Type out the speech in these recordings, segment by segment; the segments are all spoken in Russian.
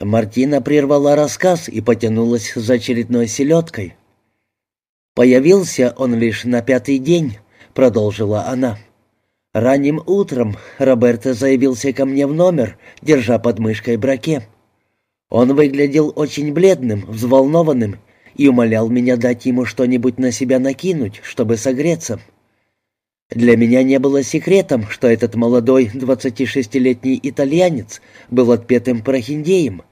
Мартина прервала рассказ и потянулась за очередной селедкой. «Появился он лишь на пятый день», — продолжила она. «Ранним утром Роберто заявился ко мне в номер, держа под мышкой браке. Он выглядел очень бледным, взволнованным и умолял меня дать ему что-нибудь на себя накинуть, чтобы согреться. Для меня не было секретом, что этот молодой 26-летний итальянец был отпетым прохиндеем,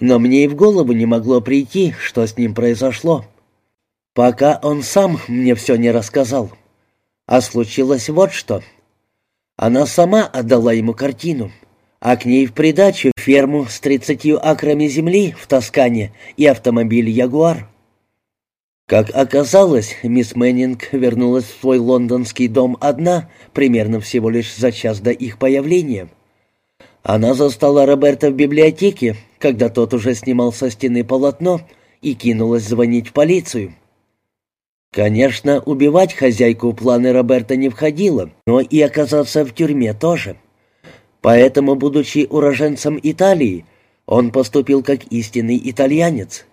но мне и в голову не могло прийти, что с ним произошло. Пока он сам мне все не рассказал. А случилось вот что. Она сама отдала ему картину, а к ней в придачу ферму с тридцатью акрами земли в Тоскане и автомобиль «Ягуар». Как оказалось, мисс Мэннинг вернулась в свой лондонский дом одна, примерно всего лишь за час до их появления. Она застала Роберта в библиотеке, когда тот уже снимал со стены полотно, и кинулась звонить в полицию. Конечно, убивать хозяйку планы Роберта не входило, но и оказаться в тюрьме тоже. Поэтому, будучи уроженцем Италии, он поступил как истинный итальянец.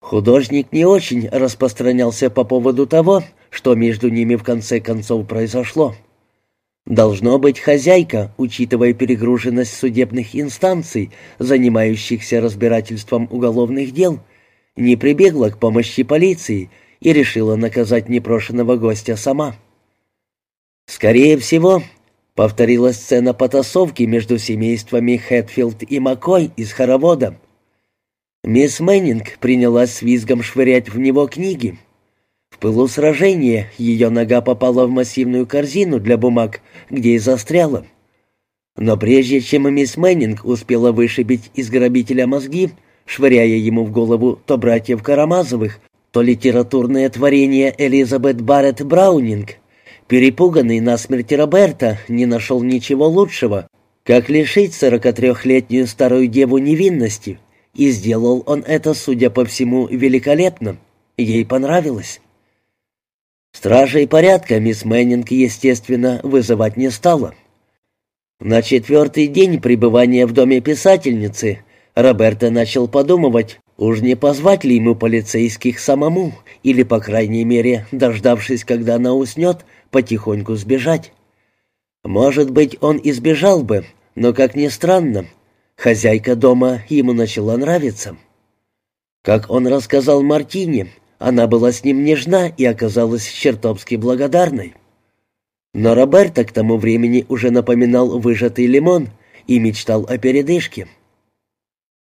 Художник не очень распространялся по поводу того, что между ними в конце концов произошло. Должно быть, хозяйка, учитывая перегруженность судебных инстанций, занимающихся разбирательством уголовных дел, не прибегла к помощи полиции и решила наказать непрошенного гостя сама. Скорее всего, повторилась сцена потасовки между семействами Хэтфилд и Маккой из хоровода — Мисс Мэннинг принялась с визгом швырять в него книги. В пылу сражения ее нога попала в массивную корзину для бумаг, где и застряла. Но прежде чем мисс Мэннинг успела вышибить из грабителя мозги, швыряя ему в голову то братьев Карамазовых, то литературное творение Элизабет Барретт Браунинг, перепуганный насмерть Роберта не нашел ничего лучшего, как лишить 43-летнюю старую деву невинности — и сделал он это, судя по всему, великолепно. Ей понравилось. Стражей порядка мисс Мэннинг, естественно, вызывать не стала. На четвертый день пребывания в доме писательницы Роберто начал подумывать, уж не позвать ли ему полицейских самому, или, по крайней мере, дождавшись, когда она уснет, потихоньку сбежать. Может быть, он избежал бы, но, как ни странно, Хозяйка дома ему начала нравиться. Как он рассказал Мартине, она была с ним нежна и оказалась чертовски благодарной. Но Роберто к тому времени уже напоминал выжатый лимон и мечтал о передышке.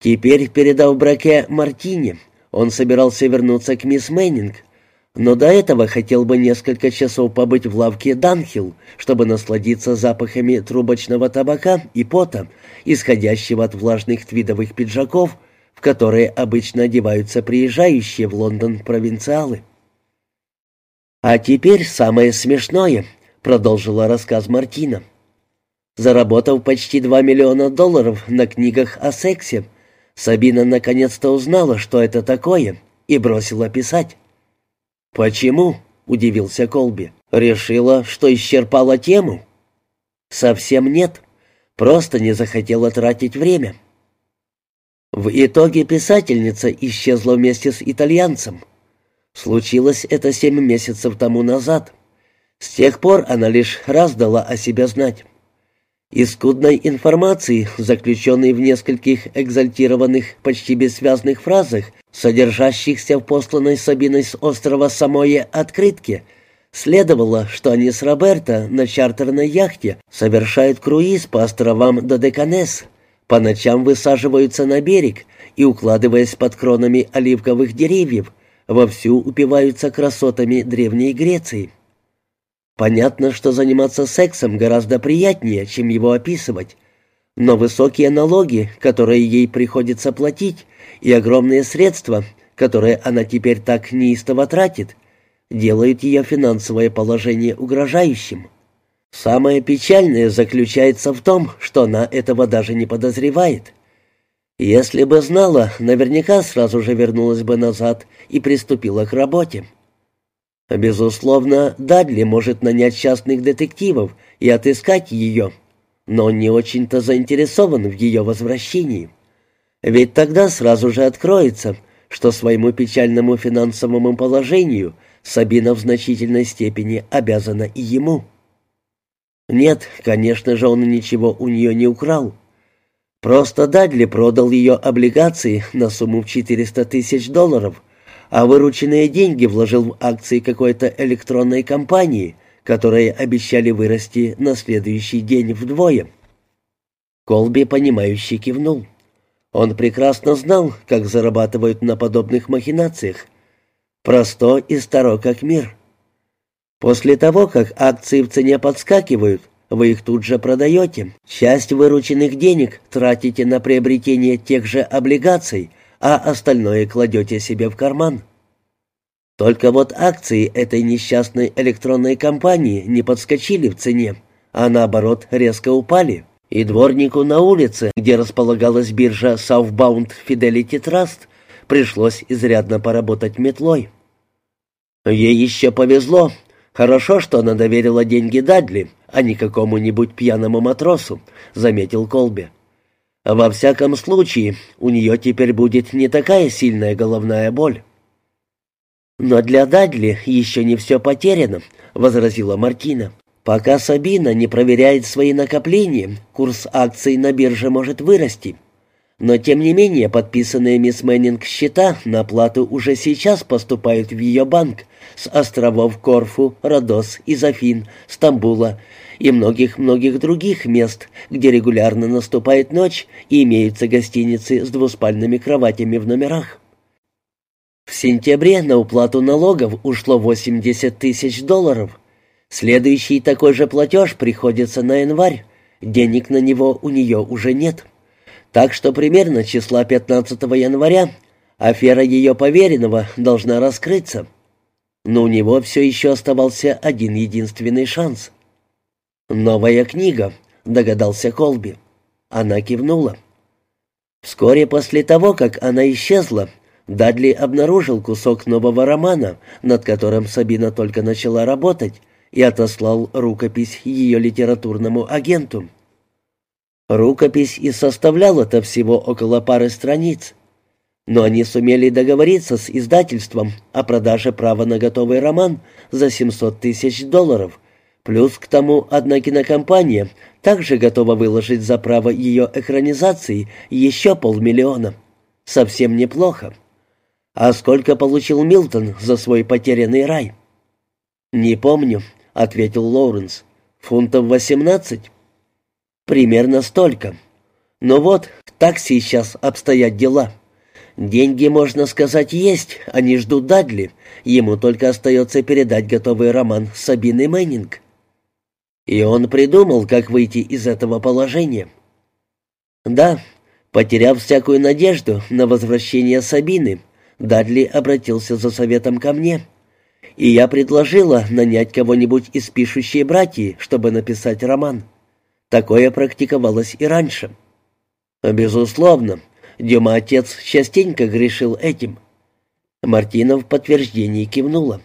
Теперь, передав браке Мартине, он собирался вернуться к мисс Мэннинг, но до этого хотел бы несколько часов побыть в лавке Данхилл, чтобы насладиться запахами трубочного табака и пота, исходящего от влажных твидовых пиджаков, в которые обычно одеваются приезжающие в Лондон провинциалы. «А теперь самое смешное», — продолжила рассказ Мартина. Заработав почти два миллиона долларов на книгах о сексе, Сабина наконец-то узнала, что это такое, и бросила писать. «Почему?» — удивился Колби. «Решила, что исчерпала тему?» «Совсем нет. Просто не захотела тратить время». В итоге писательница исчезла вместе с итальянцем. Случилось это семь месяцев тому назад. С тех пор она лишь раз дала о себе знать. Из скудной информации, заключенной в нескольких экзальтированных, почти бессвязных фразах, содержащихся в посланной Сабиной с острова Самое открытке, следовало, что они с Роберто на чартерной яхте совершают круиз по островам Додеканес, по ночам высаживаются на берег и, укладываясь под кронами оливковых деревьев, вовсю упиваются красотами Древней Греции. Понятно, что заниматься сексом гораздо приятнее, чем его описывать, но высокие налоги, которые ей приходится платить, и огромные средства, которые она теперь так неистово тратит, делают ее финансовое положение угрожающим. Самое печальное заключается в том, что она этого даже не подозревает. Если бы знала, наверняка сразу же вернулась бы назад и приступила к работе. Безусловно, Дадли может нанять частных детективов и отыскать ее, но он не очень-то заинтересован в ее возвращении. Ведь тогда сразу же откроется, что своему печальному финансовому положению Сабина в значительной степени обязана и ему. Нет, конечно же, он ничего у нее не украл. Просто Дадли продал ее облигации на сумму в 400 тысяч долларов, а вырученные деньги вложил в акции какой-то электронной компании, которые обещали вырасти на следующий день вдвое. Колби, понимающе кивнул. Он прекрасно знал, как зарабатывают на подобных махинациях. Просто и старо как мир. После того, как акции в цене подскакивают, вы их тут же продаете. Часть вырученных денег тратите на приобретение тех же облигаций, а остальное кладете себе в карман. Только вот акции этой несчастной электронной компании не подскочили в цене, а наоборот резко упали. И дворнику на улице, где располагалась биржа Southbound Fidelity Trust, пришлось изрядно поработать метлой. Ей еще повезло. Хорошо, что она доверила деньги Дадли, а не какому-нибудь пьяному матросу, заметил Колби. Во всяком случае, у нее теперь будет не такая сильная головная боль. «Но для Дадли еще не все потеряно», — возразила Мартина. «Пока Сабина не проверяет свои накопления, курс акций на бирже может вырасти. Но, тем не менее, подписанные мисс Мэннинг счета на оплату уже сейчас поступают в ее банк с островов Корфу, Родос, Изофин, Стамбула и многих-многих других мест, где регулярно наступает ночь и имеются гостиницы с двуспальными кроватями в номерах. В сентябре на уплату налогов ушло 80 тысяч долларов. Следующий такой же платеж приходится на январь. Денег на него у нее уже нет. Так что примерно числа 15 января афера ее поверенного должна раскрыться. Но у него все еще оставался один единственный шанс. «Новая книга», — догадался Колби. Она кивнула. Вскоре после того, как она исчезла, Дадли обнаружил кусок нового романа, над которым Сабина только начала работать, и отослал рукопись ее литературному агенту. Рукопись и составляла-то всего около пары страниц. Но они сумели договориться с издательством о продаже права на готовый роман за 700 тысяч долларов. Плюс к тому одна кинокомпания также готова выложить за право ее экранизации еще полмиллиона. Совсем неплохо. «А сколько получил Милтон за свой потерянный рай?» «Не помню», — ответил Лоуренс. «Фунтов восемнадцать?» «Примерно столько. Но вот, так сейчас обстоят дела. Деньги, можно сказать, есть, они ждут Дадли. Ему только остается передать готовый роман Сабины Мэннинг». И он придумал, как выйти из этого положения. «Да, потеряв всякую надежду на возвращение Сабины, Дадли обратился за советом ко мне, и я предложила нанять кого-нибудь из пишущей братьи, чтобы написать роман. Такое практиковалось и раньше. Безусловно, Дюма отец частенько грешил этим. Мартина в подтверждении кивнула.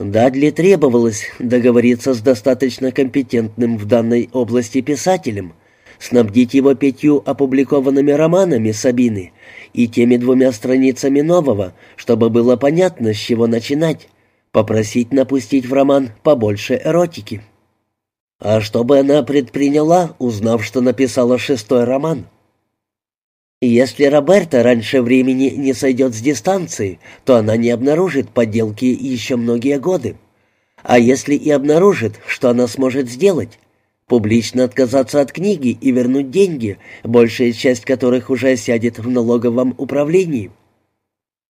Дадли требовалось договориться с достаточно компетентным в данной области писателем, снабдить его пятью опубликованными романами Сабины и теми двумя страницами нового, чтобы было понятно, с чего начинать, попросить напустить в роман побольше эротики. А что бы она предприняла, узнав, что написала шестой роман? Если Роберта раньше времени не сойдет с дистанции, то она не обнаружит подделки еще многие годы. А если и обнаружит, что она сможет сделать, Публично отказаться от книги и вернуть деньги, большая часть которых уже сядет в налоговом управлении.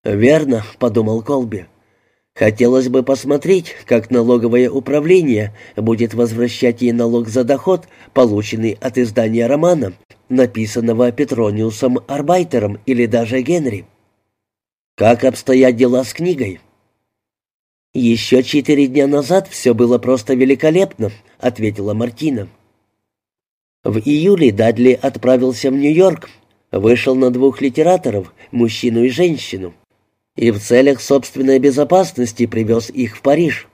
«Верно», — подумал Колби. «Хотелось бы посмотреть, как налоговое управление будет возвращать ей налог за доход, полученный от издания романа, написанного Петрониусом Арбайтером или даже Генри. Как обстоят дела с книгой?» «Еще четыре дня назад все было просто великолепно», — ответила Мартина. В июле Дадли отправился в Нью-Йорк, вышел на двух литераторов, мужчину и женщину, и в целях собственной безопасности привез их в Париж.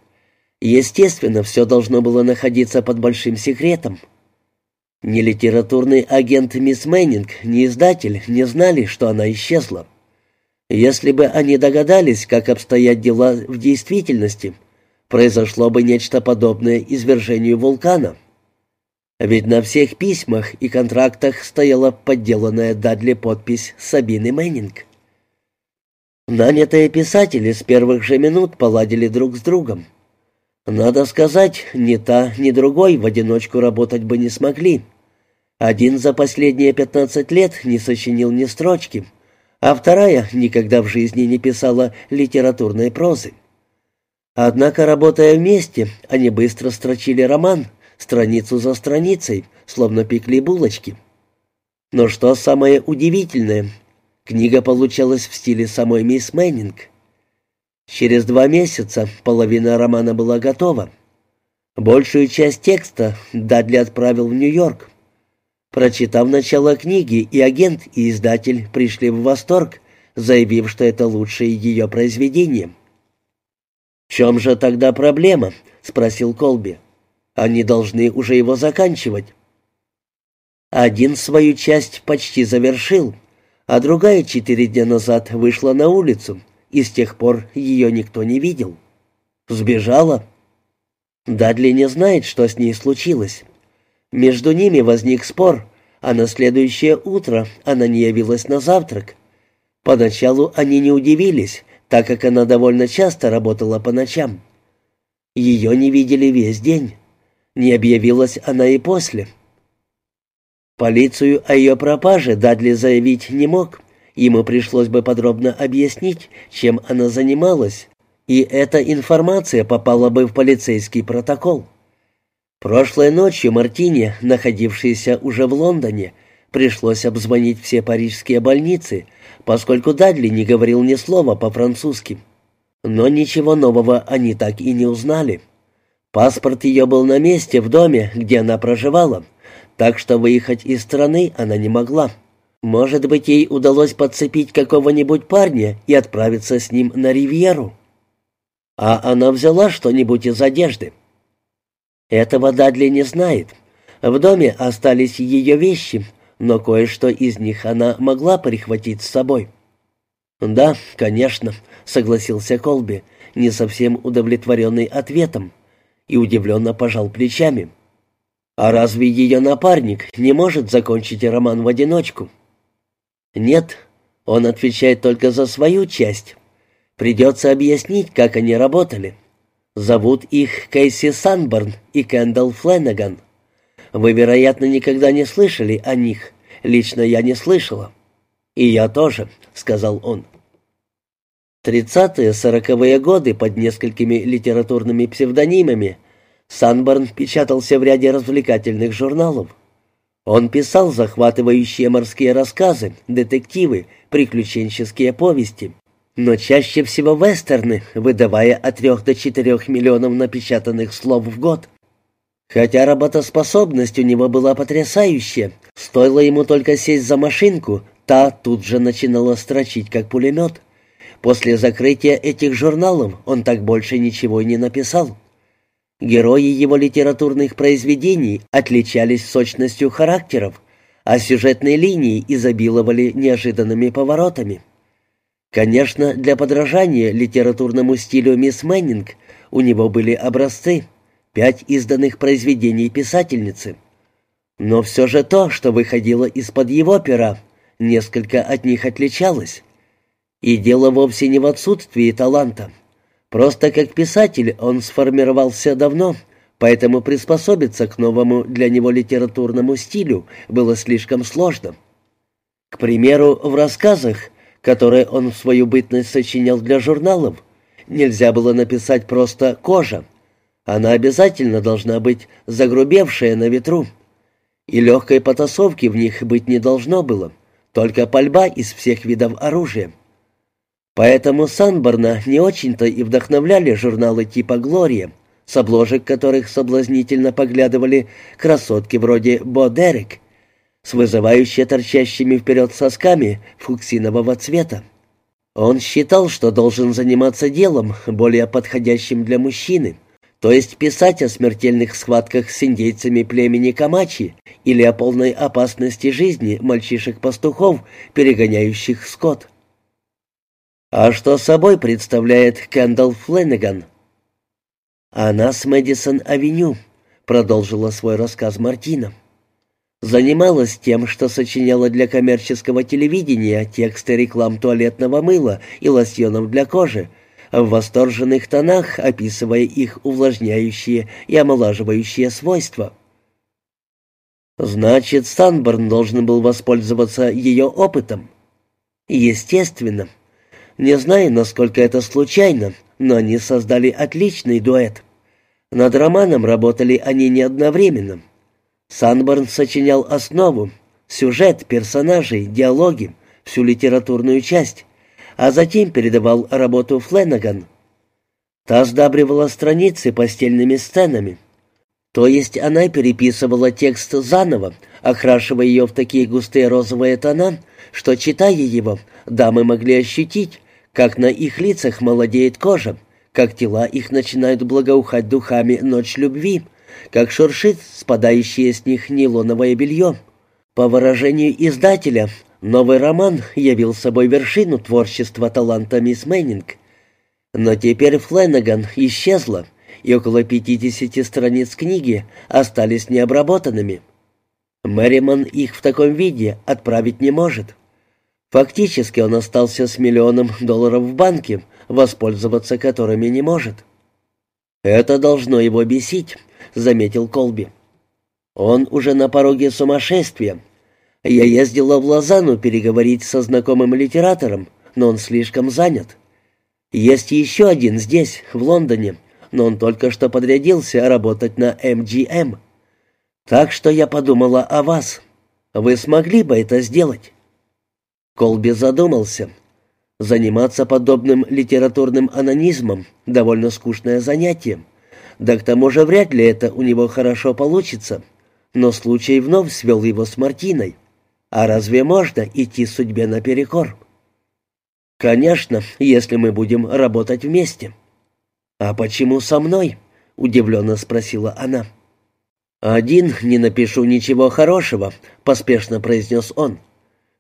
Естественно, все должно было находиться под большим секретом. Ни литературный агент мисс Мэннинг, ни издатель не знали, что она исчезла. Если бы они догадались, как обстоят дела в действительности, произошло бы нечто подобное извержению вулкана. Ведь на всех письмах и контрактах стояла подделанная Дадли подпись Сабины Мэннинг. Нанятые писатели с первых же минут поладили друг с другом. Надо сказать, ни та, ни другой в одиночку работать бы не смогли. Один за последние пятнадцать лет не сочинил ни строчки, а вторая никогда в жизни не писала литературной прозы. Однако, работая вместе, они быстро строчили роман, страницу за страницей, словно пекли булочки. Но что самое удивительное, книга получалась в стиле самой мисс Мэннинг. Через два месяца половина романа была готова. Большую часть текста Дадли отправил в Нью-Йорк. Прочитав начало книги, и агент, и издатель пришли в восторг, заявив, что это лучшее ее произведение. «В чем же тогда проблема?» — спросил Колби. «Они должны уже его заканчивать». Один свою часть почти завершил, а другая четыре дня назад вышла на улицу — и с тех пор ее никто не видел. Сбежала. Дадли не знает, что с ней случилось. Между ними возник спор, а на следующее утро она не явилась на завтрак. Поначалу они не удивились, так как она довольно часто работала по ночам. Ее не видели весь день. Не объявилась она и после. Полицию о ее пропаже Дадли заявить не мог. Ему пришлось бы подробно объяснить, чем она занималась, и эта информация попала бы в полицейский протокол. Прошлой ночью Мартине, находившейся уже в Лондоне, пришлось обзвонить все парижские больницы, поскольку Дадли не говорил ни слова по-французски. Но ничего нового они так и не узнали. Паспорт ее был на месте в доме, где она проживала, так что выехать из страны она не могла. Может быть, ей удалось подцепить какого-нибудь парня и отправиться с ним на ривьеру. А она взяла что-нибудь из одежды. Этого Дадли не знает. В доме остались ее вещи, но кое-что из них она могла прихватить с собой. «Да, конечно», — согласился Колби, не совсем удовлетворенный ответом, и удивленно пожал плечами. «А разве ее напарник не может закончить роман в одиночку?» «Нет, он отвечает только за свою часть. Придется объяснить, как они работали. Зовут их Кейси Санборн и Кэндалл Фленнеган. Вы, вероятно, никогда не слышали о них. Лично я не слышала». «И я тоже», — сказал он. Тридцатые, сороковые годы под несколькими литературными псевдонимами Санборн печатался в ряде развлекательных журналов. Он писал захватывающие морские рассказы, детективы, приключенческие повести, но чаще всего вестерны, выдавая от трех до четырех миллионов напечатанных слов в год. Хотя работоспособность у него была потрясающая, стоило ему только сесть за машинку, та тут же начинала строчить, как пулемет. После закрытия этих журналов он так больше ничего и не написал. Герои его литературных произведений отличались сочностью характеров, а сюжетные линии изобиловали неожиданными поворотами. Конечно, для подражания литературному стилю мисс Мэннинг у него были образцы, пять изданных произведений писательницы. Но все же то, что выходило из-под его пера, несколько от них отличалось. И дело вовсе не в отсутствии таланта. Просто как писатель он сформировался давно, поэтому приспособиться к новому для него литературному стилю было слишком сложно. К примеру, в рассказах, которые он в свою бытность сочинял для журналов, нельзя было написать просто «кожа». Она обязательно должна быть загрубевшая на ветру. И легкой потасовки в них быть не должно было, только пальба из всех видов оружия. Поэтому Санборна не очень-то и вдохновляли журналы типа «Глория», с обложек которых соблазнительно поглядывали красотки вроде Бо Дерек, с вызывающе торчащими вперед сосками фуксинового цвета. Он считал, что должен заниматься делом, более подходящим для мужчины, То есть писать о смертельных схватках с индейцами племени Камачи или о полной опасности жизни мальчишек-пастухов, перегоняющих скот. А что собой представляет Кэндалл Фленнеган? Она с Мэдисон-авеню, продолжила свой рассказ Мартина. Занималась тем, что сочиняла для коммерческого телевидения тексты реклам туалетного мыла и лосьонов для кожи, в восторженных тонах описывая их увлажняющие и омолаживающие свойства. Значит, Санборн должен был воспользоваться ее опытом. Естественно. Не знаю, насколько это случайно, но они создали отличный дуэт. Над романом работали они не одновременно. Санборн сочинял основу, сюжет, персонажей, диалоги, всю литературную часть, а затем передавал работу Фленнеган. Та сдабривала страницы постельными сценами. То есть она переписывала текст заново, окрашивая ее в такие густые розовые тона, что, читая его, дамы могли ощутить, как на их лицах молодеет кожа, как тела их начинают благоухать духами «Ночь любви», как шуршит спадающее с них нейлоновое белье. По выражению издателя, новый роман явил собой вершину творчества таланта мисс Мэннинг. Но теперь Фленнеган исчезла, и около 50 страниц книги остались необработанными. Мэриман их в таком виде отправить не может. Фактически он остался с миллионом долларов в банке, воспользоваться которыми не может. «Это должно его бесить», — заметил Колби. «Он уже на пороге сумасшествия. Я ездила в Лозанну переговорить со знакомым литератором, но он слишком занят. Есть еще один здесь, в Лондоне, но он только что подрядился работать на MGM. Так что я подумала о вас. Вы смогли бы это сделать?» Колби задумался. Заниматься подобным литературным анонизмом — довольно скучное занятие. Да к тому же вряд ли это у него хорошо получится. Но случай вновь свел его с Мартиной. А разве можно идти судьбе наперекор? «Конечно, если мы будем работать вместе». «А почему со мной?» — удивленно спросила она. «Один не напишу ничего хорошего», — поспешно произнес он.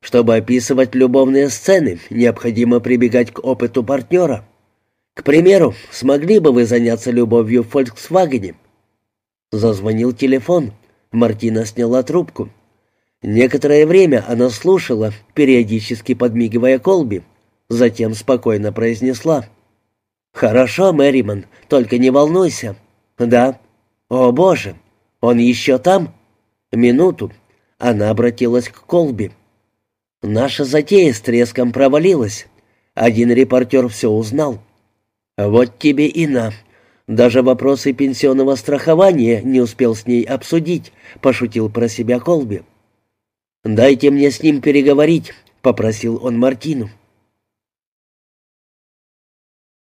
Чтобы описывать любовные сцены, необходимо прибегать к опыту партнера. К примеру, смогли бы вы заняться любовью в «Фольксвагене»?» Зазвонил телефон. Мартина сняла трубку. Некоторое время она слушала, периодически подмигивая Колби. Затем спокойно произнесла. «Хорошо, Мэриман, только не волнуйся». «Да». «О, Боже! Он еще там?» «Минуту». Она обратилась к Колби. Наша затея с треском провалилась. Один репортер все узнал. Вот тебе и на. Даже вопросы пенсионного страхования не успел с ней обсудить, пошутил про себя Колби. «Дайте мне с ним переговорить», — попросил он Мартину.